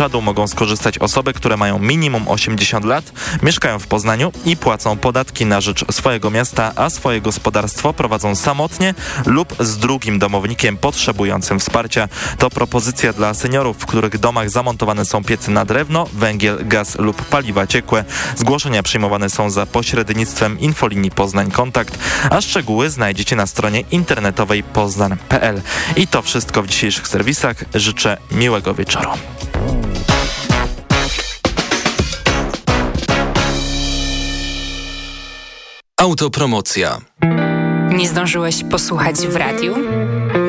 czadu mogą skorzystać osoby, które mają minimum 80 lat, mieszkają w Poznaniu i płacą podatki na rzecz swojego miasta, a swoje gospodarstwo prowadzą samotnie lub z drugim domownikiem potrzebującym wsparcia. To propozycja dla seniorów, w których domach zamontowane są piecy na drewno, węgiel, gaz lub paliwa ciekłe. Zgłoszenia przyjmowane są za pośrednictwem infolinii Poznań Kontakt, a szczegóły znajdziecie na stronie internetowej poznań.pl. I to wszystko w dzisiejszych serwisach. Życzę miłego wieczoru. Autopromocja. Nie zdążyłeś posłuchać w radiu?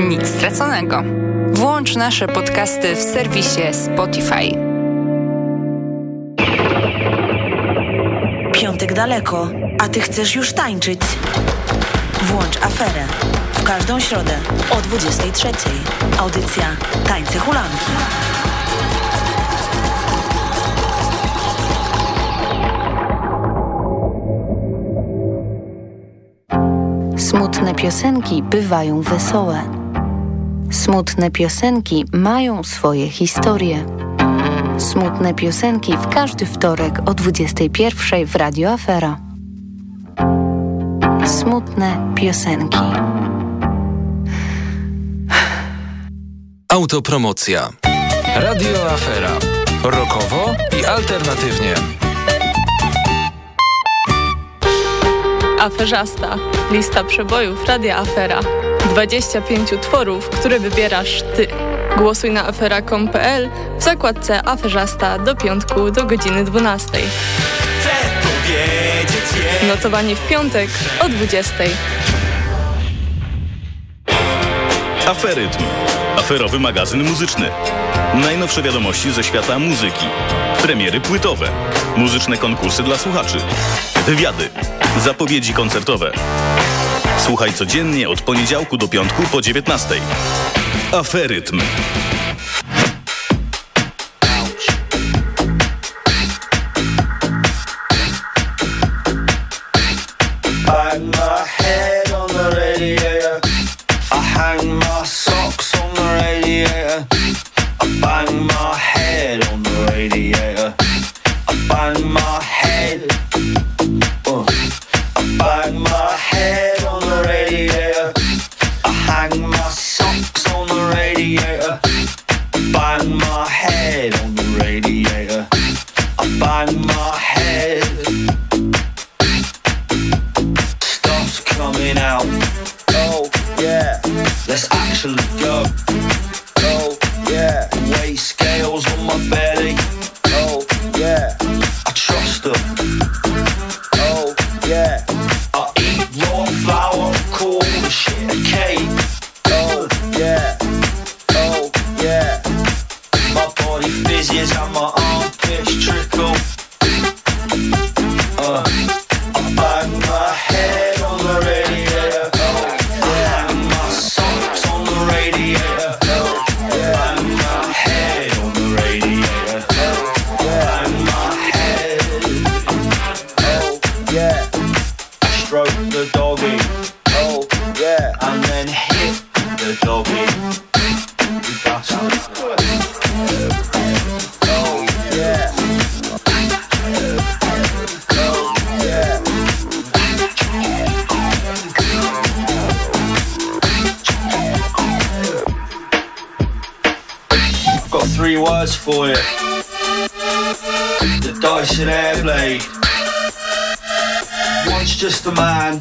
Nic straconego. Włącz nasze podcasty w serwisie Spotify. Piątek daleko, a ty chcesz już tańczyć. Włącz aferę. W każdą środę o 23.00. Audycja Tańce Hulanki. Smutne piosenki bywają wesołe. Smutne piosenki mają swoje historie. Smutne piosenki w każdy wtorek o 21 w Radio Afera. Smutne piosenki. Autopromocja. Radio Afera. Rokowo i alternatywnie. Aferzasta. Lista przebojów Radia Afera. 25 utworów, które wybierasz Ty. Głosuj na afera.com.pl w zakładce Aferzasta do piątku do godziny 12. Notowanie w piątek o 20. Aferytm. Aferowy magazyn muzyczny. Najnowsze wiadomości ze świata muzyki. Premiery płytowe. Muzyczne konkursy dla słuchaczy. Wywiady. Zapowiedzi koncertowe. Słuchaj codziennie od poniedziałku do piątku po 19. Aferytm. Words for you. The Dyson Airblade. Once just a man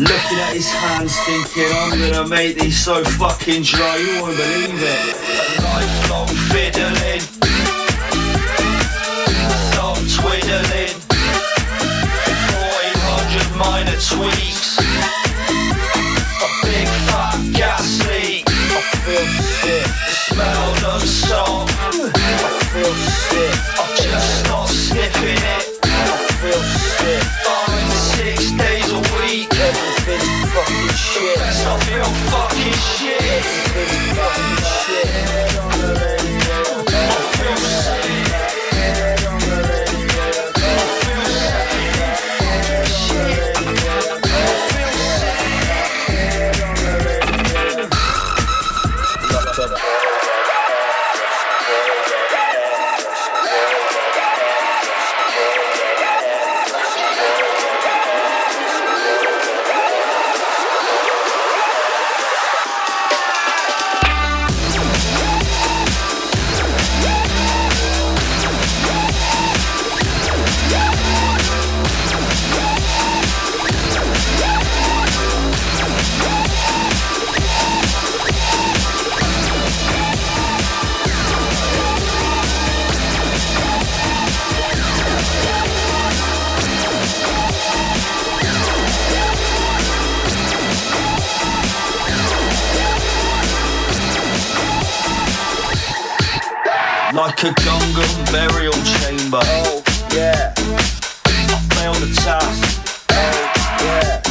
looking at his hands thinking I'm gonna make these so fucking dry you won't believe it. A lifelong fiddling. Stop twiddling. 500 minor tweaks. Like a Gungan burial chamber. Oh, yeah. I failed the task. Oh, yeah.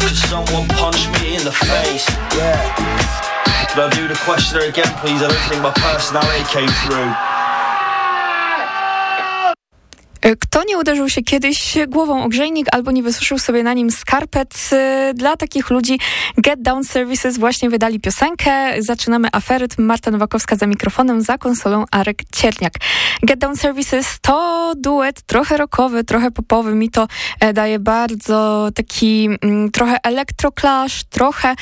Could someone punch me in the face? Yeah. Could I do the questioner again, please? I don't think my personality came through. E, kto nie uderzył się kiedyś głową o grzejnik albo nie wysuszył sobie na nim skarpet? E, dla takich ludzi Get Down Services właśnie wydali piosenkę. Zaczynamy aferyt. Marta Nowakowska za mikrofonem, za konsolą Arek Cierniak. Get Down Services to duet trochę rockowy, trochę popowy. Mi to e, daje bardzo taki mm, trochę elektroklasz, trochę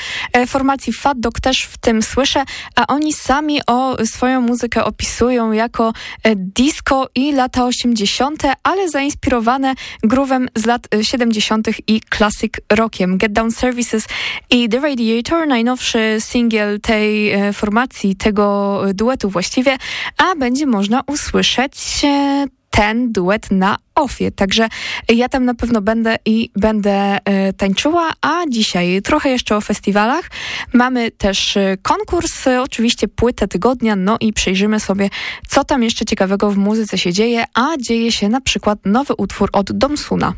formacji Fat Dog też w tym słyszę, a oni sami o swoją muzykę opisują jako disco i lata 80 ale zainspirowane groovem z lat 70. Y, i classic rockiem. Get Down Services i The Radiator, najnowszy singiel tej e, formacji, tego duetu właściwie, a będzie można usłyszeć ten duet na ofie. Także ja tam na pewno będę i będę e, tańczyła, a dzisiaj trochę jeszcze o festiwalach. Mamy też e, konkurs, e, oczywiście płytę tygodnia, no i przejrzymy sobie, co tam jeszcze ciekawego w muzyce się dzieje, a dzieje się na przykład nowy utwór od Domsuna.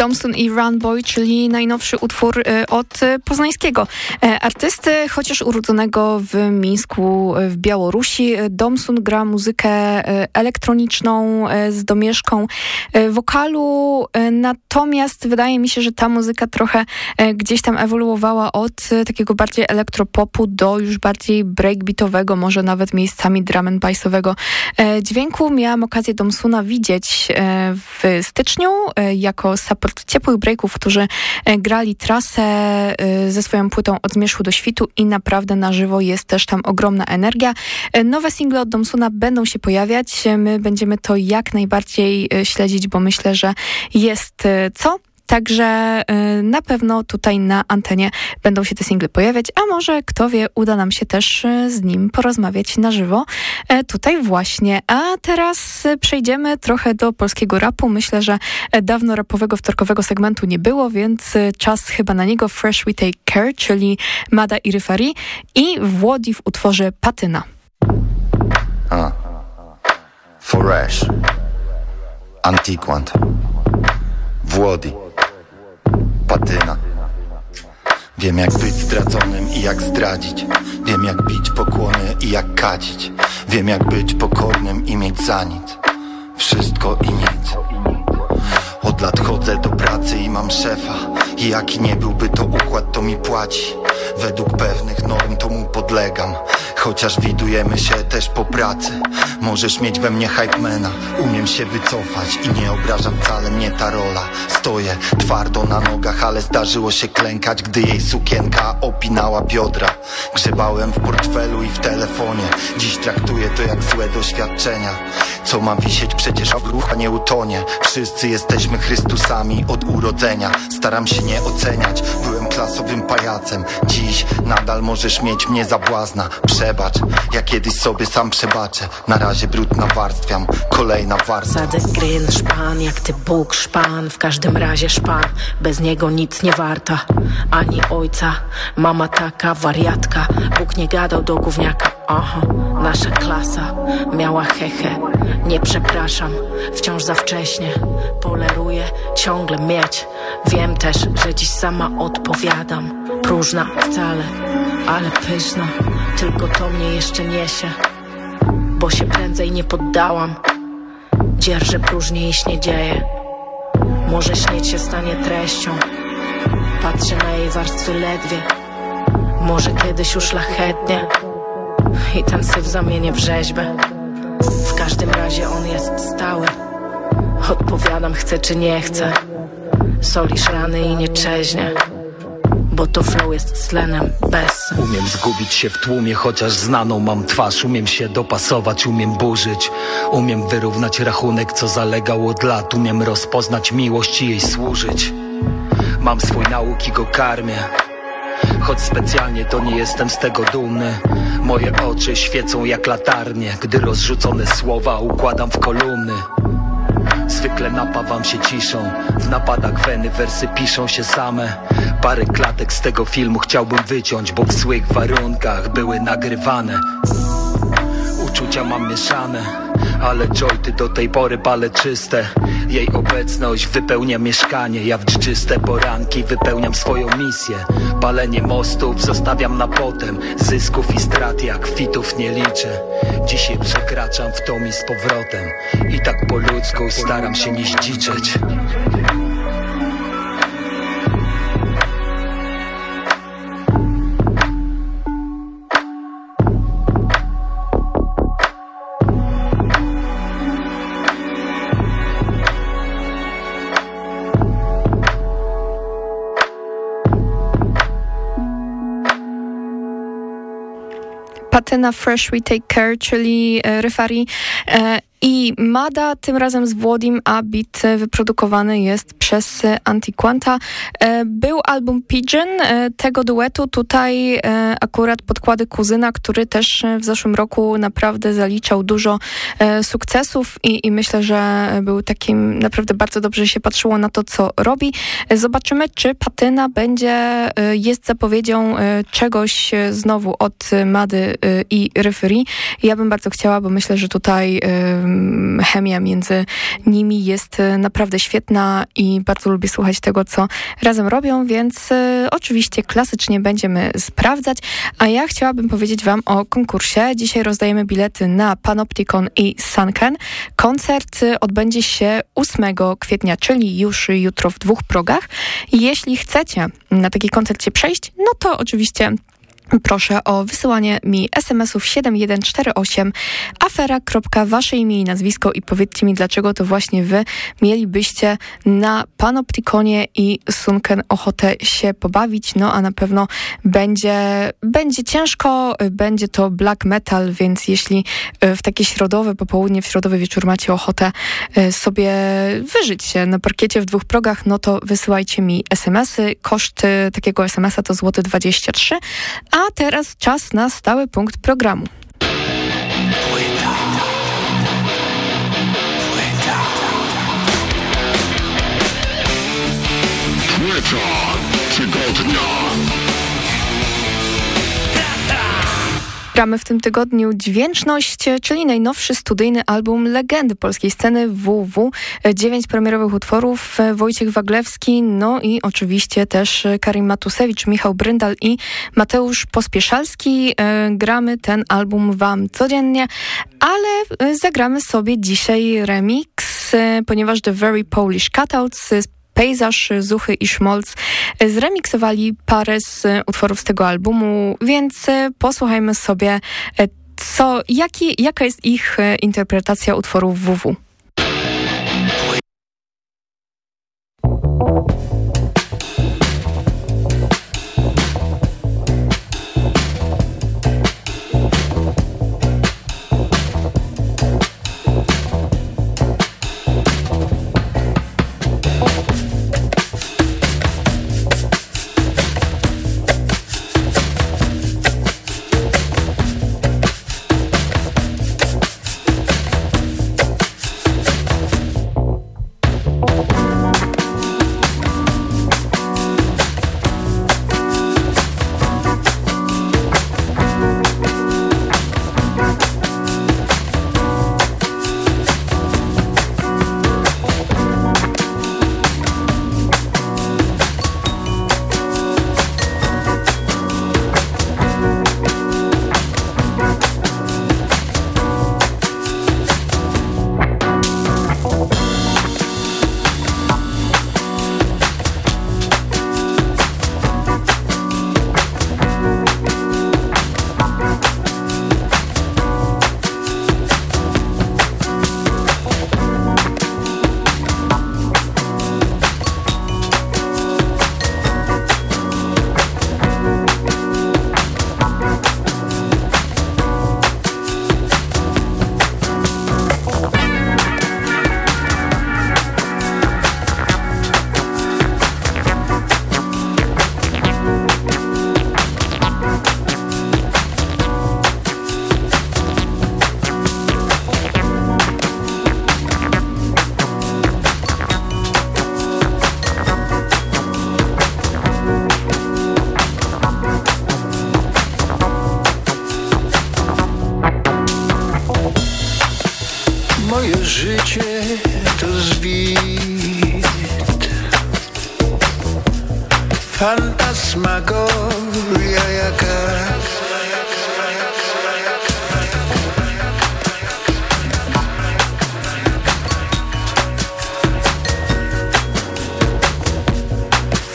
Thompson i Run Boy, czyli najnowszy utwór y, od y, poznańskiego e, artysty, chociaż urodzonego w Mińsku w Białorusi. Domsun gra muzykę e, elektroniczną e, z domieszką wokalu, natomiast wydaje mi się, że ta muzyka trochę gdzieś tam ewoluowała od takiego bardziej elektropopu do już bardziej breakbeatowego, może nawet miejscami drum and bassowego dźwięku. Miałam okazję Domsuna widzieć w styczniu jako support ciepłych breaków, którzy e, grali trasę e, ze swoją płytą od zmierzchu do świtu i naprawdę na żywo jest też tam ogromna energia. E, nowe single od Domsuna będą się pojawiać. My będziemy to jak najbardziej śledzić, bo myślę, że jest co. także na pewno tutaj na antenie będą się te single pojawiać, a może kto wie, uda nam się też z nim porozmawiać na żywo tutaj właśnie. A teraz przejdziemy trochę do polskiego rapu. Myślę, że dawno rapowego wtorkowego segmentu nie było, więc czas chyba na niego Fresh We Take Care, czyli Mada i Ryfari i Włodzi w utworze Patyna. A. Fresh. Antiquant. Włodi. Patyna. Wiem jak być zdradzonym i jak zdradzić. Wiem jak bić pokłony i jak kadzić. Wiem jak być pokornym i mieć za nic. Wszystko i nic. Od lat chodzę do pracy i mam szefa. I jaki nie byłby to układ to mi płaci Według pewnych norm to mu podlegam. Chociaż widujemy się też po pracy. Możesz mieć we mnie hypemana Umiem się wycofać i nie obraża wcale mnie ta rola. Stoję twardo na nogach, ale zdarzyło się klękać Gdy jej sukienka opinała biodra. Grzebałem w portfelu i w telefonie. Dziś traktuję to jak złe doświadczenia. Co ma wisieć przecież w ruch, a nie utonie. Wszyscy jesteśmy Chrystusami od urodzenia. Staram się nie oceniać, byłem klasowym pajacem. Dziś nadal możesz mieć mnie za błazna. Przebacz, ja kiedyś sobie sam przebaczę. Na razie brud nawarstwiam, kolejna warstwa. Sadzę grill, szpan, jak ty Bóg szpan. W każdym razie szpan, bez niego nic nie warta. Ani ojca, mama taka wariatka. Bóg nie gadał do gówniaka Aha, nasza klasa miała hehe. Nie przepraszam, wciąż za wcześnie. Poleruję ciągle mieć. Wiem też, że dziś sama odpowiadam. Próżna wcale, ale pyszna. Tylko to mnie jeszcze niesie. Bo się prędzej nie poddałam. Dzierżę próżnie i nie dzieje. Może śnieć się stanie treścią. Patrzę na jej warstwy ledwie. Może kiedyś uszlachetnie I ten syf zamienię w rzeźbę. W każdym razie on jest stały. Odpowiadam chcę czy nie chcę. Solisz rany i nie czeźnie bo to flow jest tlenem bez. Umiem zgubić się w tłumie, chociaż znaną mam twarz. Umiem się dopasować, umiem burzyć. Umiem wyrównać rachunek, co zalegał od lat. Umiem rozpoznać miłość i jej służyć. Mam swój nauk i go karmię Choć specjalnie to nie jestem z tego dumny. Moje oczy świecą jak latarnie Gdy rozrzucone słowa układam w kolumny. Zwykle napawam się ciszą W napadach weny wersy piszą się same. Parę klatek z tego filmu chciałbym wyciąć Bo w złych warunkach były nagrywane. Uczucia mam mieszane ale joyty do tej pory palę czyste. Jej obecność wypełnia mieszkanie. Ja w czyste poranki wypełniam swoją misję. Palenie mostów zostawiam na potem. Zysków i strat jak fitów nie liczę. Dzisiaj przekraczam w tom i z powrotem. I tak po ludzku staram się nie zdziczeć Patyna Fresh We Take Care, czyli e, Ryfari e, i Mada tym razem z Włodim, a beat wyprodukowany jest przez Antiquanta. E, był album Pigeon tego duetu. Tutaj akurat podkłady kuzyna, który też w zeszłym roku naprawdę zaliczał dużo sukcesów i, i myślę, że był takim naprawdę bardzo dobrze się patrzyło na to, co robi. Zobaczymy, czy Patyna będzie, jest zapowiedzią czegoś znowu od Mady i Referee. Ja bym bardzo chciała, bo myślę, że tutaj chemia między nimi jest e, naprawdę świetna i bardzo lubię słuchać tego, co razem robią, więc e, oczywiście klasycznie będziemy sprawdzać, a ja chciałabym powiedzieć Wam o konkursie. Dzisiaj rozdajemy bilety na Panopticon i Sunken. Koncert e, odbędzie się 8 kwietnia, czyli już jutro w dwóch progach. Jeśli chcecie na taki koncert się przejść, no to oczywiście proszę o wysyłanie mi SMS-ów 7148 afera.wasze imię i nazwisko i powiedzcie mi, dlaczego to właśnie wy mielibyście na Panoptikonie i Sunken ochotę się pobawić, no a na pewno będzie, będzie ciężko, będzie to black metal, więc jeśli e, w takie środowe popołudnie, w środowy wieczór macie ochotę e, sobie wyżyć się na parkiecie w dwóch progach, no to wysyłajcie mi SMS-y. Koszt takiego SMS-a to złoty 23, a a teraz czas na stały punkt programu. Płyta. Gramy w tym tygodniu Dźwięczność, czyli najnowszy studyjny album legendy polskiej sceny WW. Dziewięć premierowych utworów, Wojciech Waglewski, no i oczywiście też Karim Matusewicz, Michał Bryndal i Mateusz Pospieszalski. E, gramy ten album wam codziennie, ale zagramy sobie dzisiaj remix, e, ponieważ The Very Polish Cutouts Pejzaż, Zuchy i Szmolc zremiksowali parę z utworów z tego albumu, więc posłuchajmy sobie, co, jaki, jaka jest ich interpretacja utworów WW.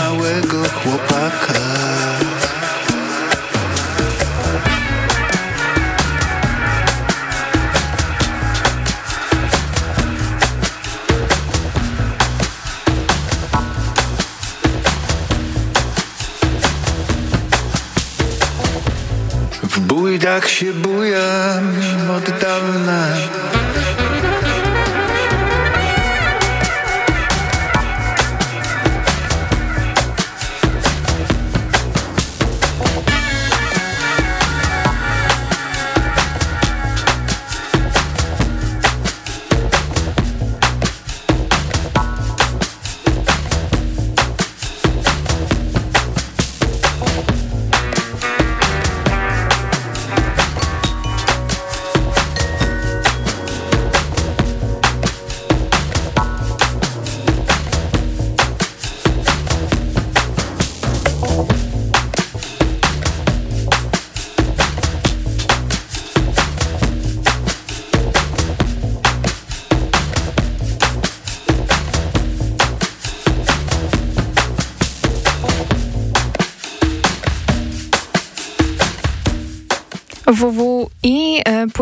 małego chłopaka. W bójdach się bujam od dawna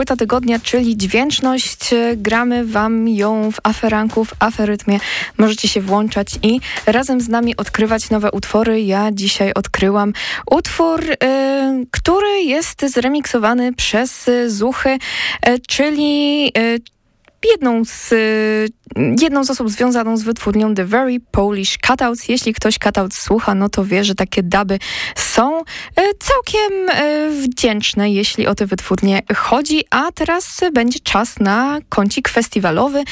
płyta tygodnia, czyli dźwięczność. E, gramy wam ją w aferanku, w aferytmie. Możecie się włączać i razem z nami odkrywać nowe utwory. Ja dzisiaj odkryłam utwór, e, który jest zremiksowany przez Zuchy, e, czyli e, jedną z, y, jedną z osób związaną z wytwórnią The Very Polish Cutouts. Jeśli ktoś cutouts słucha, no to wie, że takie duby są y, całkiem y, wdzięczne, jeśli o te wytwórnie chodzi. A teraz będzie czas na kącik festiwalowy.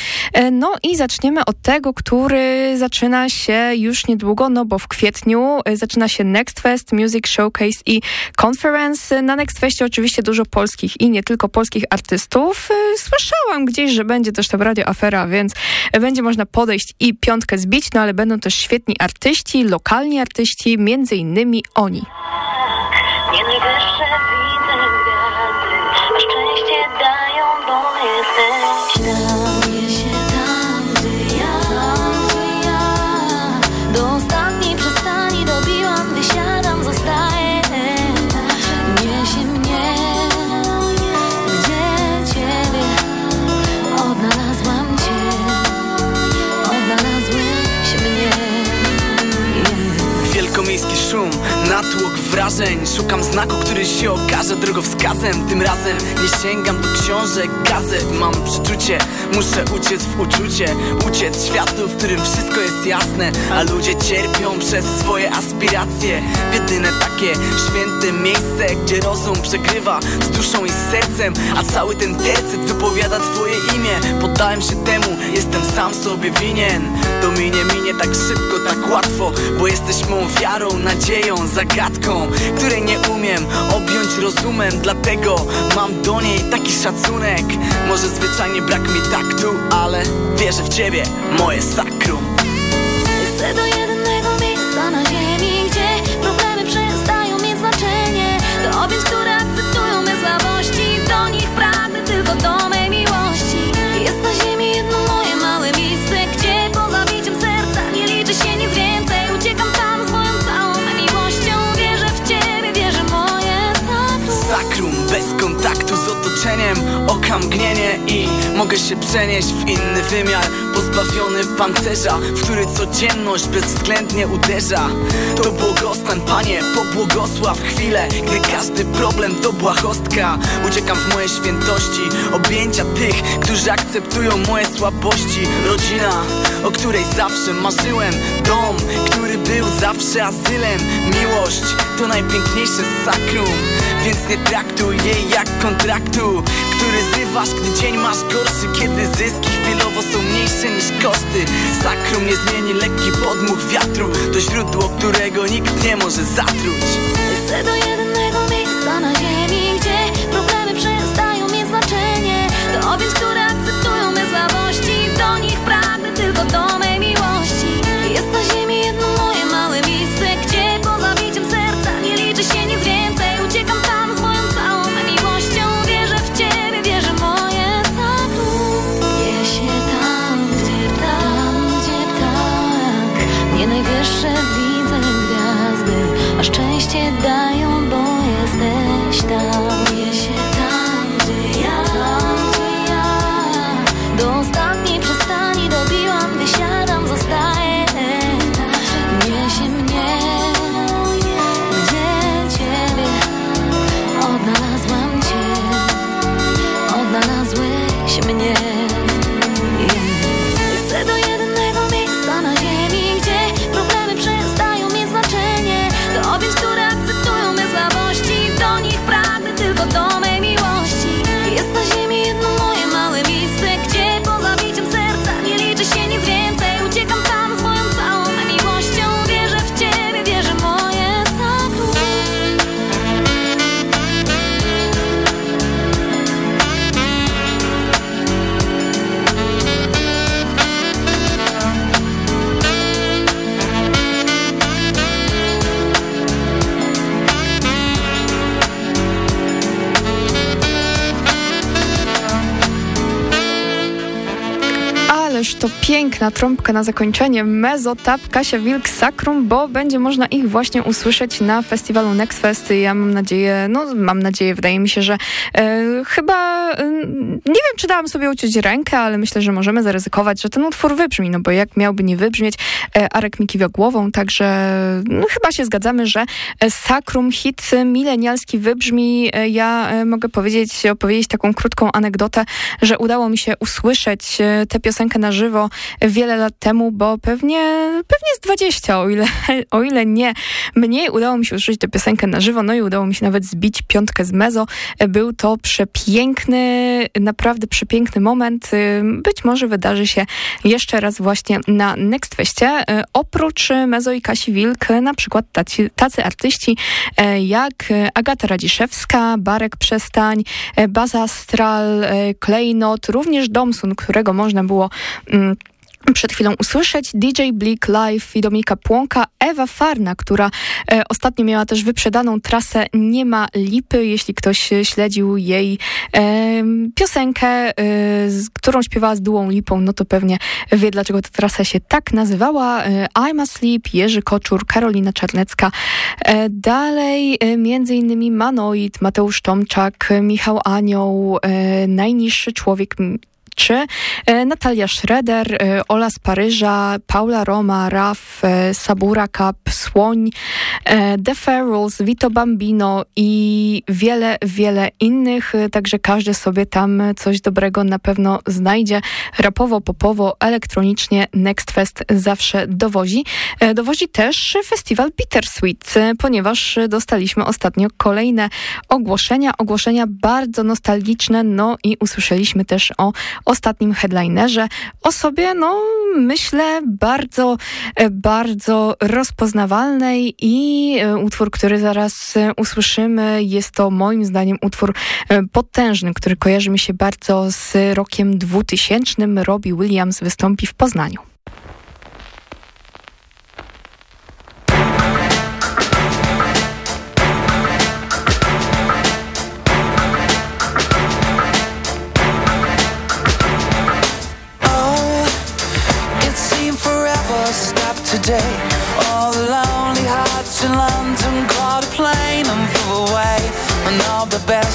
No i zaczniemy od tego, który zaczyna się już niedługo, no bo w kwietniu zaczyna się Next Fest, Music Showcase i Conference. Na Next Festie oczywiście dużo polskich i nie tylko polskich artystów. Słyszałam gdzieś, że będzie też tam radio afera, więc będzie można podejść i piątkę zbić, no ale będą też świetni artyści, lokalni artyści, między innymi oni. Nie najwyższe widzę gwiazdy, a szczęście dają, bo jesteś laat hoe wrażeń. Szukam znaku, który się okaże drogowskazem. Tym razem nie sięgam do książek, gazet. Mam przeczucie, muszę uciec w uczucie. Uciec światu, w którym wszystko jest jasne. A ludzie cierpią przez swoje aspiracje. Jedyne takie święte miejsce Gdzie rozum przegrywa z duszą i z sercem. A cały ten tercet wypowiada twoje imię. Poddałem się temu, jestem sam sobie winien. To minie, minie tak szybko, tak łatwo Bo jesteś mą wiarą, nadzieją, zagadką Której nie umiem objąć rozumem. Dlatego mam do niej taki szacunek. Może zwyczajnie brak mi taktu, ale wierzę w ciebie, moje sakrum. Chcę do jednego miejsca na ziemi mogę się przenieść w inny wymiar. Pozbawiony pancerza, w który codzienność bezwzględnie uderza. To błogostan, Panie, pobłogosław chwilę Gdy każdy problem to błahostka. Uciekam w moje świętości, objęcia tych, którzy akceptują moje słabości. Rodzina, o której zawsze marzyłem. Dom, który był zawsze azylem. Miłość to najpiękniejsze sakrum Więc nie traktuj jej jak kontraktu Który zrywasz, gdy dzień masz gorszy Kiedy zyski chwilowo są mniejsze niż koszty. Sakrum nie zmieni lekki podmuch wiatru To źródło, którego nikt nie może zatruć. Chcę do jednego miejsca na ziemi Gdzie problemy przestają piękna trąbka na zakończenie. Mezotap, Kasia Wilk, Sakrum, bo będzie można ich właśnie usłyszeć na festiwalu Next Fest. Ja mam nadzieję, no mam nadzieję, wydaje mi się, że e, chyba, e, nie wiem, czy dałam sobie uciąć rękę, ale myślę, że możemy zaryzykować, że ten utwór wybrzmi, no bo jak miałby nie wybrzmieć, e, Arek mi kiwa głową, także no, chyba się zgadzamy, że Sakrum, hit milenialski wybrzmi. E, ja e, mogę powiedzieć, opowiedzieć taką krótką anegdotę, że udało mi się usłyszeć e, tę piosenkę na żywo wiele lat temu, bo pewnie, pewnie z 20, o ile, o ile nie mniej, udało mi się usłyszeć tę piosenkę na żywo, no i udało mi się nawet zbić piątkę z mezo. Był to przepiękny, naprawdę przepiękny moment. Być może wydarzy się jeszcze raz właśnie na Next Festie. Oprócz Mezo i Kasi Wilk, na przykład tacy, tacy artyści jak Agata Radziszewska, Barek Przestań, Baza Astral, Klejnot, również Domsun, którego można było... Mm, przed chwilą usłyszeć DJ Bleak Live i Dominika Płonka, Ewa Farna, która e, ostatnio miała też wyprzedaną trasę Nie ma lipy. Jeśli ktoś śledził jej e, piosenkę, e, z, którą śpiewała z Dułą Lipą, no to pewnie wie, dlaczego ta trasa się tak nazywała. E, I'm Asleep, Jerzy Koczur, Karolina Czarnecka. E, dalej e, między innymi Manoid, Mateusz Tomczak, Michał Anioł, e, Najniższy Człowiek czy e, Natalia Schroeder, e, Ola z Paryża, Paula Roma, Raf, e, Sabura Cup, Słoń, The Ferals, Vito Bambino i wiele, wiele innych, także każdy sobie tam coś dobrego na pewno znajdzie. Rapowo, popowo, elektronicznie Next Fest zawsze dowozi. Dowozi też festiwal Bittersweet, ponieważ dostaliśmy ostatnio kolejne ogłoszenia, ogłoszenia bardzo nostalgiczne, no i usłyszeliśmy też o ostatnim headlinerze. O sobie, no myślę, bardzo, e, bardzo rozpoznawalnej i e, utwór, który zaraz e, usłyszymy, jest to moim zdaniem utwór potężny, który kojarzy mi się bardzo z rokiem 2000. Robbie Williams wystąpi w Poznaniu.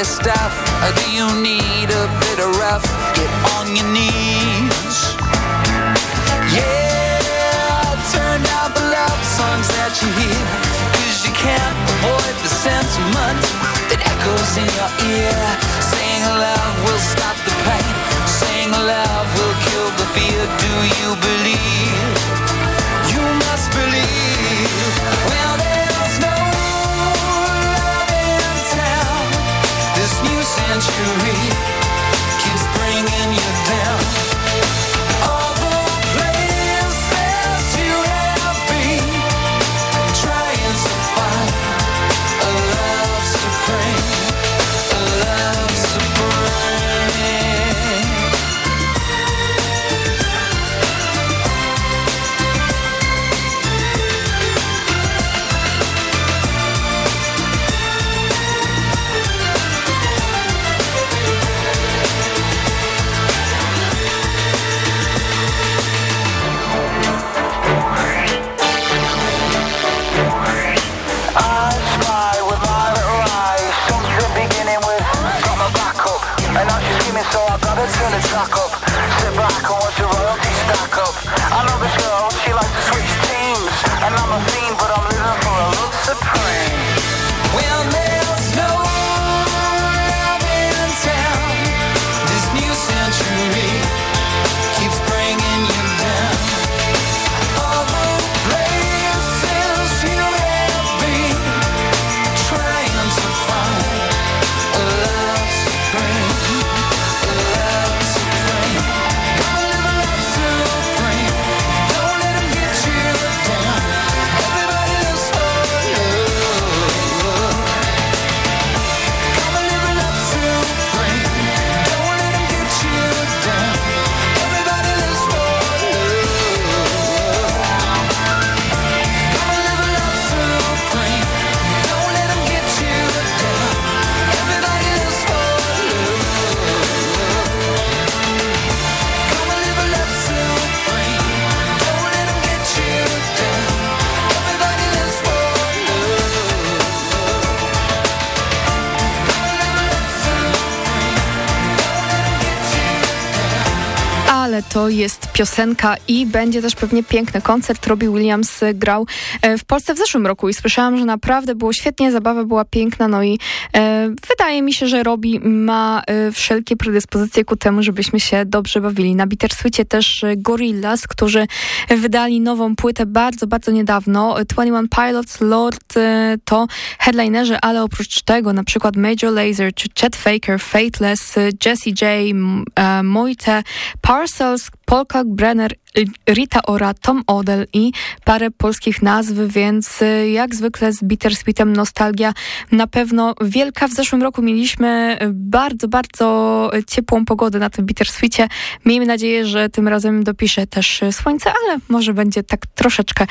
that stuff? Or do you need a bit of rough? Get on your knees. Yeah, turn out the love songs that you hear. Cause you can't avoid the sentiment that echoes in your ear. Saying love will stop the pain. Saying love will kill the fear. Do you believe? so I gotta turn the track up to jest piosenka i będzie też pewnie piękny koncert. Robbie Williams grał e, w Polsce w zeszłym roku i słyszałam, że naprawdę było świetnie, zabawa była piękna, no i e, wydaje mi się, że Robbie ma e, wszelkie predyspozycje ku temu, żebyśmy się dobrze bawili. Na Bittersweetie też Gorillaz, którzy wydali nową płytę bardzo, bardzo niedawno. 21 Pilots, Lord to headlinerzy, ale oprócz tego na przykład Major Lazer czy Chet Faker, Fateless, e, Jessie J, Moite, Parcels, Polka Brenner, Rita Ora, Tom Odell i parę polskich nazw, więc y, jak zwykle z Bittersweetem nostalgia na pewno wielka. W zeszłym roku mieliśmy y, bardzo, bardzo ciepłą pogodę na tym Bittersweetie. Miejmy nadzieję, że tym razem dopisze też y, słońce, ale może będzie tak troszeczkę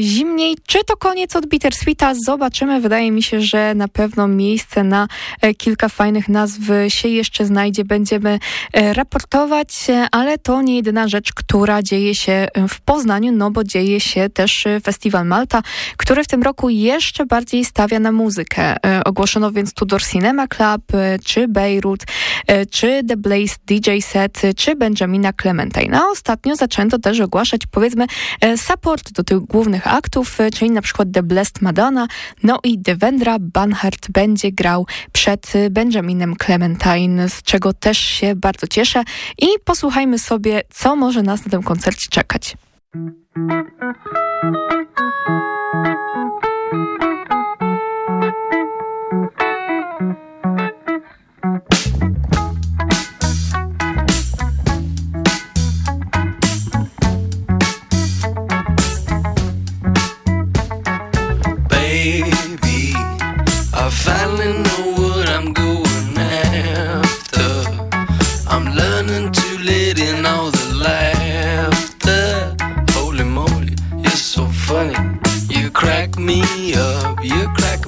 zimniej. Czy to koniec od Bittersweeta? Zobaczymy. Wydaje mi się, że na pewno miejsce na kilka fajnych nazw się jeszcze znajdzie. Będziemy raportować, ale to nie jedyna rzecz, która dzieje się e, w Poznaniu, no bo dzieje się też e, Festiwal Malta, który w tym roku jeszcze bardziej stawia na muzykę. E, Ogłoszono więc Tudor Cinema Club, czy Beirut, czy The Blaze DJ Set, czy Benjamina Clementine. A ostatnio zaczęto też ogłaszać, powiedzmy, support do tych głównych aktów, czyli na przykład The Blessed Madonna, no i Devendra Banhart będzie grał przed Benjaminem Clementine, z czego też się bardzo cieszę. I posłuchajmy sobie, co może nas na tym koncercie czekać.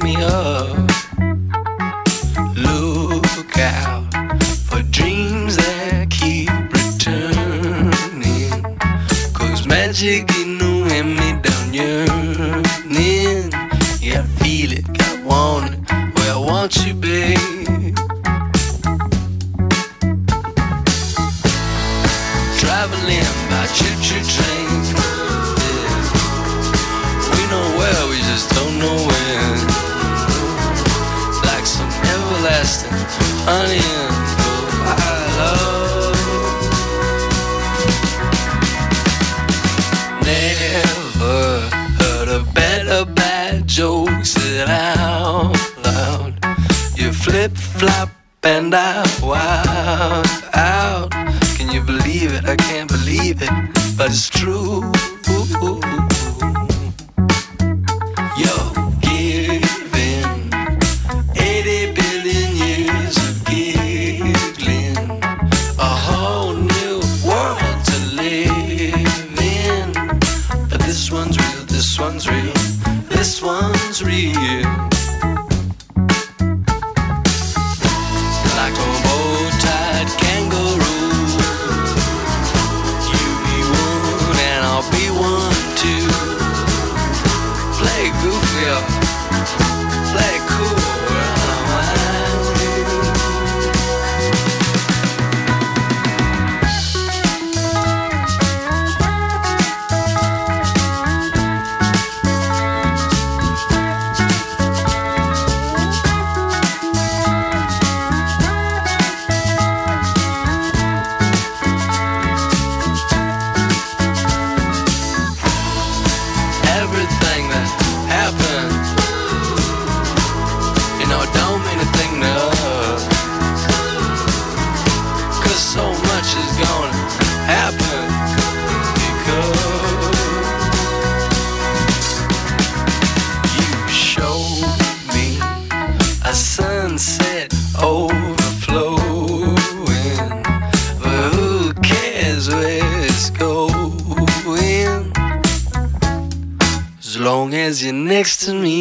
Me up. Look out for dreams that keep returning. Cause magic ain't no hand me down yearning. Yeah, I feel it, I want it. Well, I want you, babe. Traveling and gold. I love. Never heard a better bad joke said out loud. You flip flop and I wild next to me.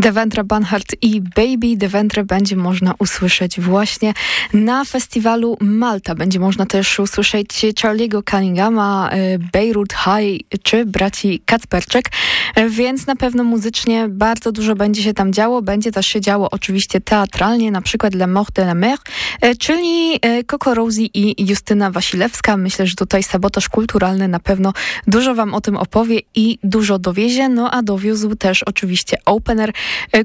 Devendra Banhart i Baby Devendra będzie można usłyszeć właśnie na festiwalu Malta. Będzie można też usłyszeć Charlie'ego Cunninghama, y, Beirut High czy braci Kacperczek, y, więc na pewno muzycznie bardzo dużo będzie się tam działo. Będzie też się działo oczywiście teatralnie, na przykład Le Mort de la Mer, y, czyli Coco Rosie i Justyna Wasilewska. Myślę, że tutaj sabotaż kulturalny na pewno dużo wam o tym opowie i dużo dowiezie. No a dowiózł też oczywiście opener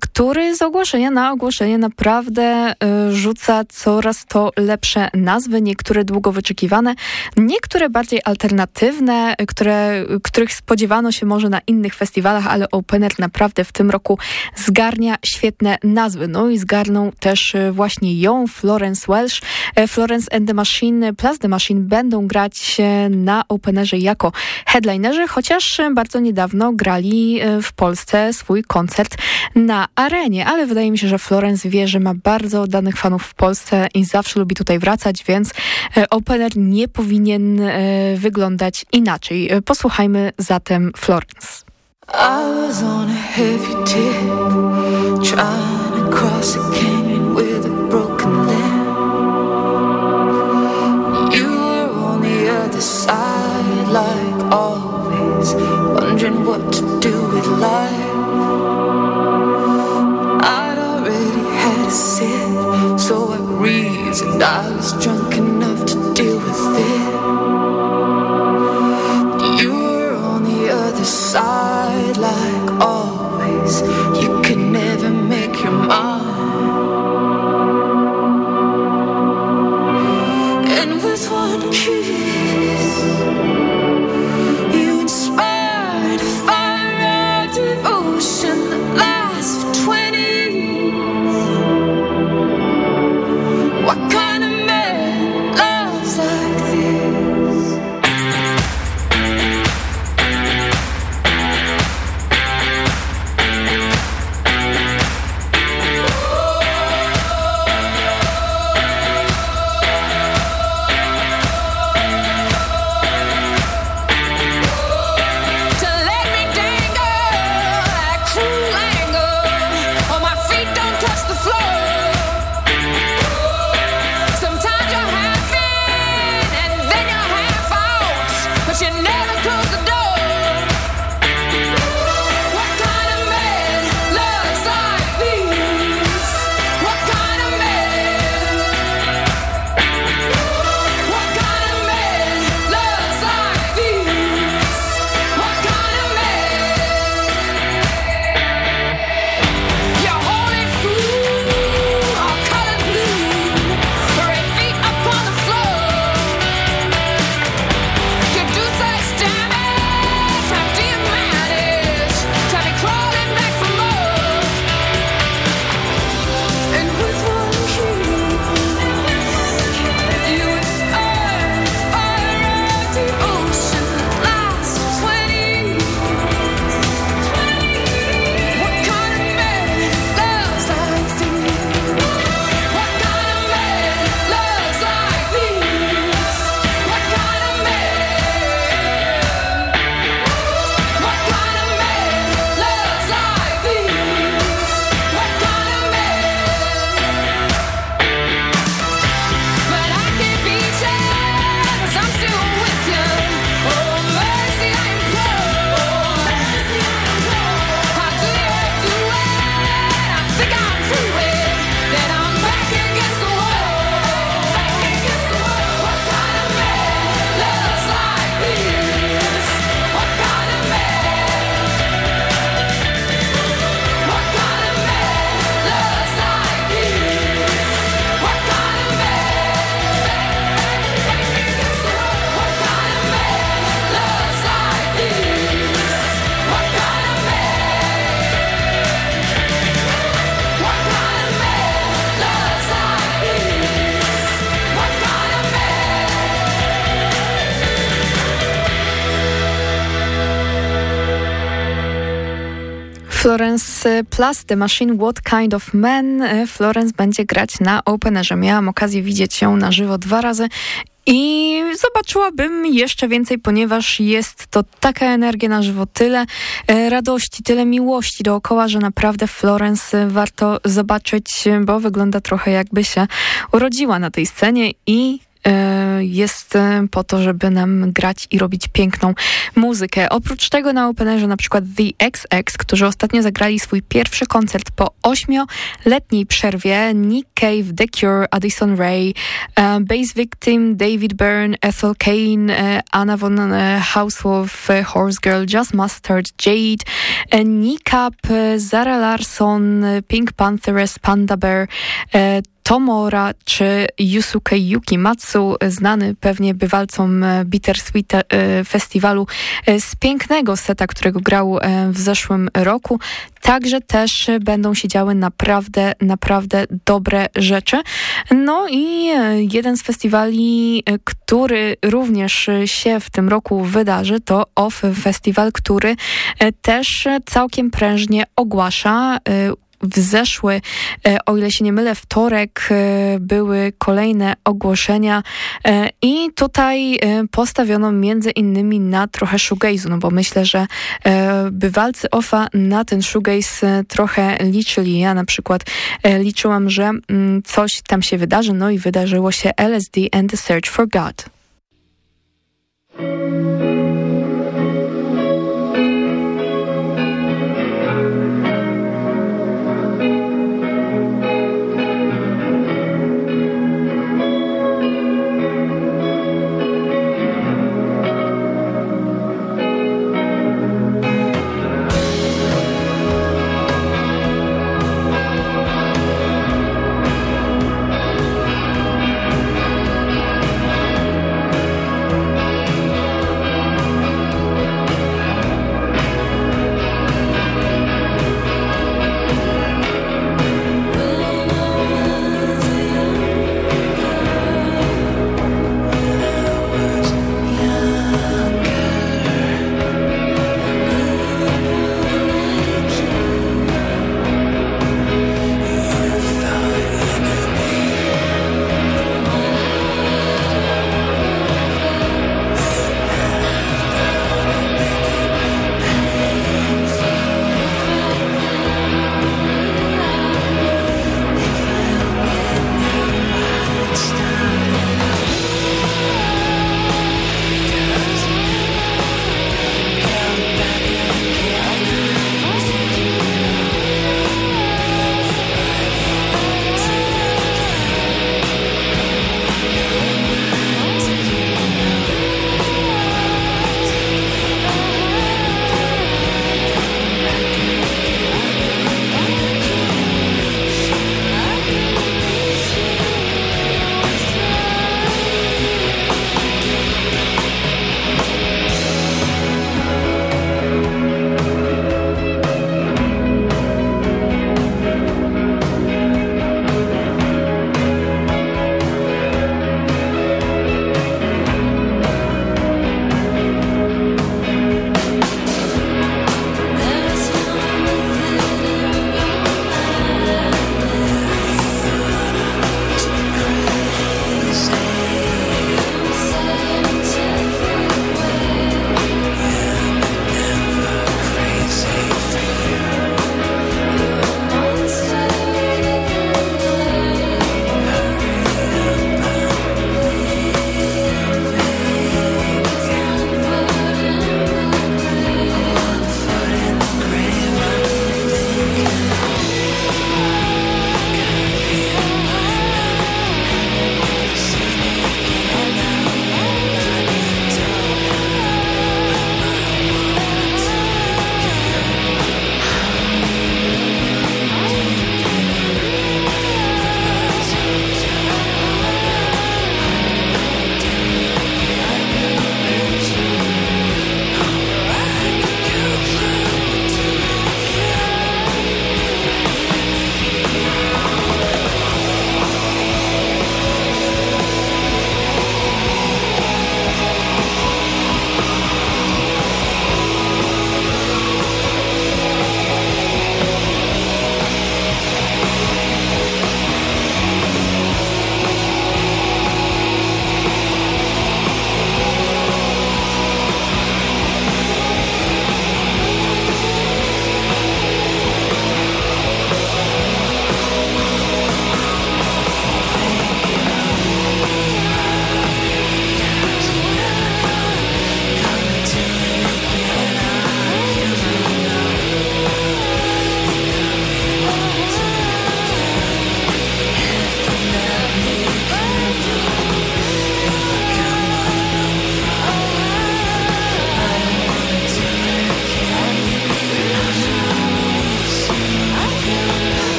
który z ogłoszenia na ogłoszenie naprawdę e, rzuca coraz to lepsze nazwy, niektóre długo wyczekiwane, niektóre bardziej alternatywne, e, które, których spodziewano się może na innych festiwalach, ale Opener naprawdę w tym roku zgarnia świetne nazwy. No i zgarną też właśnie ją, Florence Welsh. Florence and the Machine, Plus the Machine będą grać na Openerze jako headlinerzy, chociaż bardzo niedawno grali w Polsce swój koncert na arenie, ale wydaje mi się, że Florence wie, że ma bardzo oddanych fanów w Polsce i zawsze lubi tutaj wracać, więc e, opener nie powinien e, wyglądać inaczej. E, posłuchajmy zatem Florence. I was on a heavy tip, trying to cross a canyon with a broken limb. You were on the other side, like always, wondering what to do with life. So I reasoned I was drunk enough Plus The Machine What Kind of Man. Florence będzie grać na Openerze. Miałam okazję widzieć ją na żywo dwa razy I zobaczyłabym jeszcze więcej, ponieważ jest to taka energia na żywo, tyle e, radości, tyle miłości dookoła, że naprawdę Florence warto zobaczyć, bo wygląda trochę jakby się urodziła na tej scenie i jest e, po to, żeby nam grać i robić piękną muzykę. Oprócz tego na Openerze na przykład The XX, którzy ostatnio zagrali swój pierwszy koncert po ośmioletniej przerwie, Nick Cave, The Cure, Addison Ray, uh, Bass Victim, David Byrne, Ethel Kane, uh, Anna von Housewolf, Horse Girl, Just Mustard, Jade, Nikap, Zara Larson, Pink Pantheress, Panda Bear, Tomora czy Yusuke Yukimatsu, znany pewnie bywalcom e, Bittersweet e, Festiwalu e, z pięknego seta, którego grał w zeszłym roku. Także też będą się działy naprawdę, naprawdę dobre rzeczy. No i jeden z festiwali, który również się w tym roku wydarzy, to OFF Festiwal, który też całkiem prężnie ogłasza w zeszły, e, o ile się nie mylę, wtorek e, były kolejne ogłoszenia e, i tutaj postawiono między innymi na trochę shoegaze'u, no bo myślę, że bywalcy OFA na ten shoegaze trochę liczyli. Ja na przykład liczyłam, że mm, coś tam się wydarzy, no i wydarzyło się LSD and the Search for God.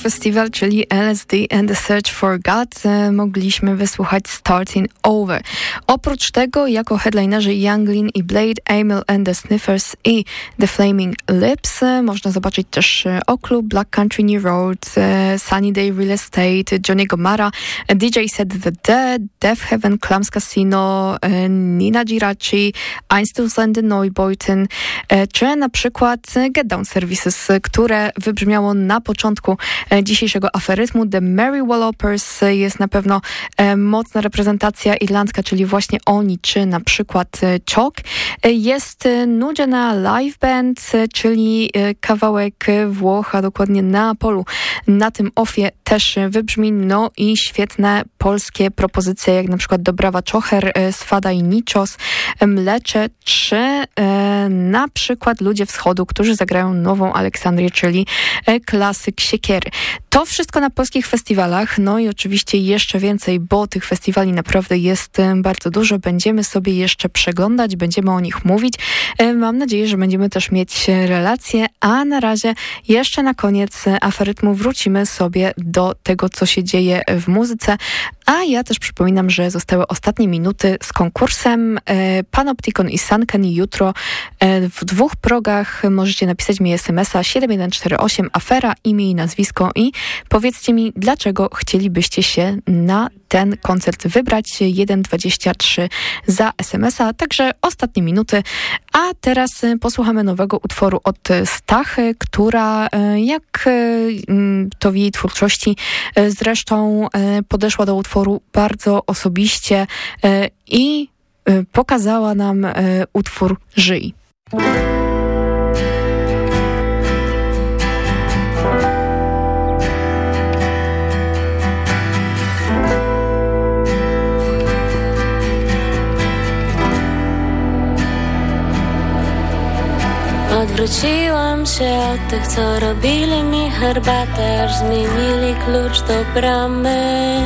Festival, czyli LSD and the Search for God, e, mogliśmy wysłuchać Starting Over. Oprócz tego, jako headlinerzy Younglin i Blade, Emil and the Sniffers i The Flaming Lips, e, można zobaczyć też e, Oklu, Black Country New Road, Sunny Day Real Estate, Johnny Gomara, DJ Set the Dead, Death Heaven, Clams Casino, Nina Giraci, the Neubeuten, czy na przykład Get Down Services, które wybrzmiało na początku dzisiejszego aferytmu. The Mary Wallopers jest na pewno e, mocna reprezentacja irlandzka, czyli właśnie oni, czy na przykład e, Chalk. Jest Nudziana Live Band, czyli kawałek Włocha, dokładnie na polu. Na tym ofie też wybrzmi, no i świetne polskie propozycje, jak na przykład Dobrawa Czocher, Swada i Niczos, Mlecze, czy na przykład Ludzie Wschodu, którzy zagrają nową Aleksandrię, czyli klasyk siekiery. To wszystko na polskich festiwalach, no i oczywiście jeszcze więcej, bo tych festiwali naprawdę jest bardzo dużo. Będziemy sobie jeszcze przeglądać, będziemy o nich mówić. Mam nadzieję, że będziemy też mieć relacje, a na razie jeszcze na koniec aferytmu wrócimy sobie do tego, co się dzieje w muzyce. A ja też przypominam, że zostały ostatnie minuty z konkursem e, Panopticon i Sanken jutro e, w dwóch progach. Możecie napisać mi smsa 7148 afera, imię i nazwisko i powiedzcie mi, dlaczego chcielibyście się na ten koncert wybrać. 1,23 za smsa, także ostatnie minuty. A teraz e, posłuchamy nowego utworu od Stachy, która jak to w jej twórczości zresztą podeszła do utworu bardzo osobiście i pokazała nam utwór Żyj. Odwróciłam się od tych, co robili mi herbatę, aż zmienili klucz do bramy.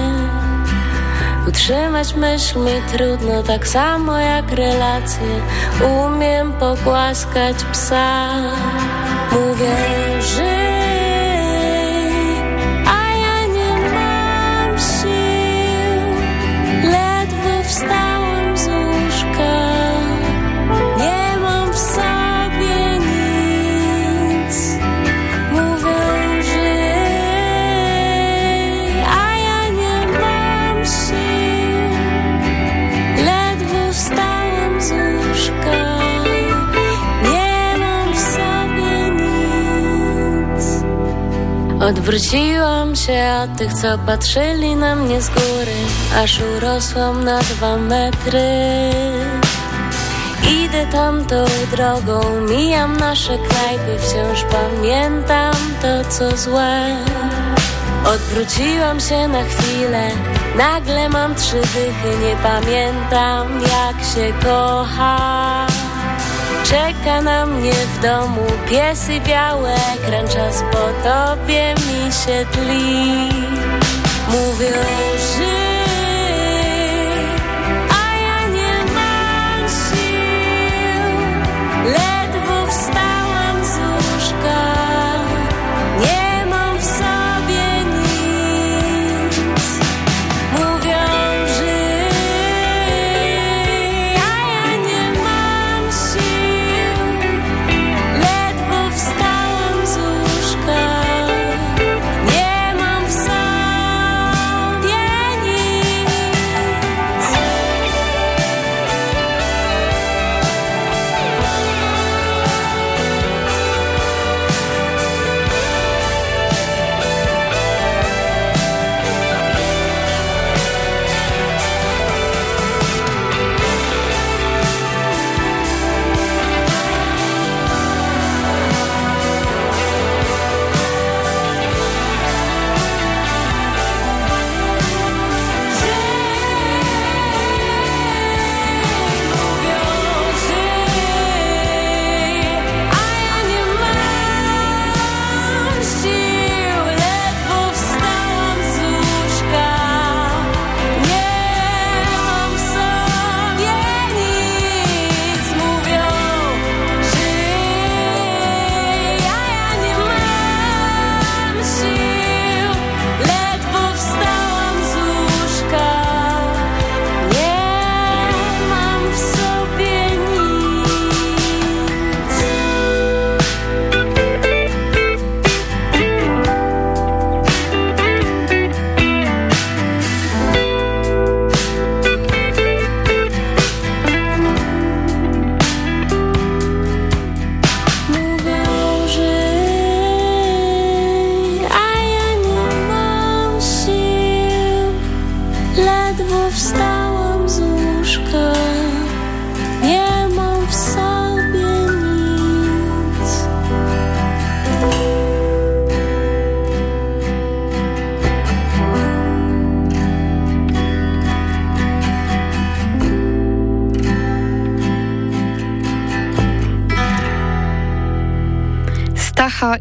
Utrzymać myśl mi trudno, tak samo jak relacje Umiem pogłaskać psa Mówię, że Odwróciłam się od tych, co patrzyli na mnie z góry Aż urosłam na dwa metry. Idę tamtą drogą, mijam nasze knajpy Wciąż pamiętam to, co złe. Odwróciłam się na chwilę Nagle mam trzy dychy Nie pamiętam, jak się kocha Czeka na mnie w domu piesy białe Kręczas po tobie mi się tli. Mówią, że a ja nie mam sił.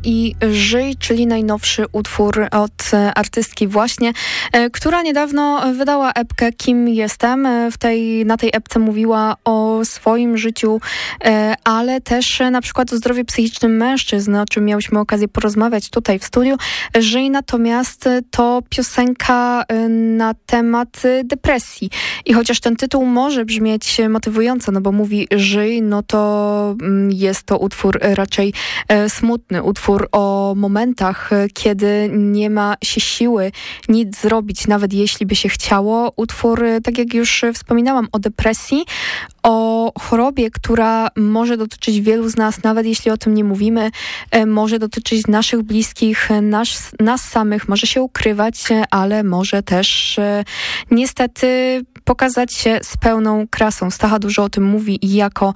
I Żyj, czyli najnowszy utwór od artystki właśnie, która niedawno wydała epkę Kim jestem. W tej, na tej epce mówiła o swoim życiu, ale też na przykład o zdrowiu psychicznym mężczyzn, o czym miałyśmy okazję porozmawiać tutaj w studiu. Żyj natomiast to piosenka na temat depresji. I chociaż ten tytuł może brzmieć motywująco, no bo mówi żyj, no to mm, jest to utwór raczej e, smutny, utwór o momentach, e, kiedy nie ma się siły nic zrobić, nawet jeśli by się chciało. Utwór, e, tak jak już wspominałam, o depresji, o chorobie, która może dotyczyć wielu z nas, nawet jeśli o tym nie mówimy, może dotyczyć naszych bliskich, nas, nas samych, może się ukrywać, ale może też niestety pokazać się z pełną krasą. Stacha dużo o tym mówi i jako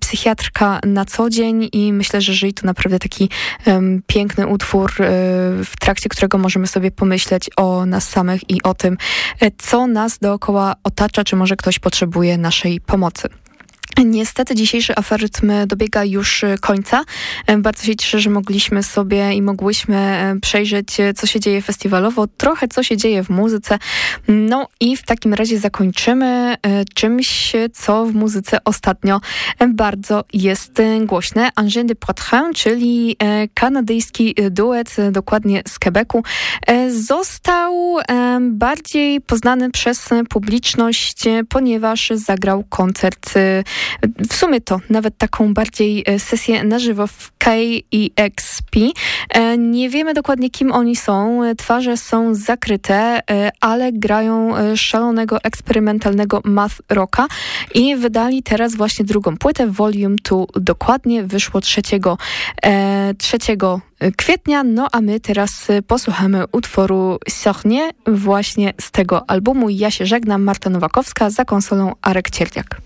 psychiatrka na co dzień i myślę, że Żyj to naprawdę taki um, piękny utwór, e, w trakcie którego możemy sobie pomyśleć o nas samych i o tym, e, co nas dookoła otacza, czy może ktoś potrzebuje naszej pomocy. Niestety dzisiejszy aferytm dobiega już końca. Bardzo się cieszę, że mogliśmy sobie i mogłyśmy e, przejrzeć, e, co się dzieje festiwalowo, trochę co się dzieje w muzyce. No i w takim razie zakończymy e, czymś, co w muzyce ostatnio bardzo jest głośne. Angèle de Poitrin, czyli kanadyjski duet, dokładnie z Quebecu, został bardziej poznany przez publiczność, ponieważ zagrał koncert w sumie to nawet taką bardziej e, sesję na żywo w KEXP. E, nie wiemy dokładnie kim oni są, twarze są zakryte, e, ale grają szalonego, eksperymentalnego math rocka i wydali teraz właśnie drugą płytę, Volume 2 dokładnie, wyszło 3, 3 kwietnia, no a my teraz posłuchamy utworu Sochnie właśnie z tego albumu. Ja się żegnam, Marta Nowakowska, za konsolą Arek Cierniak.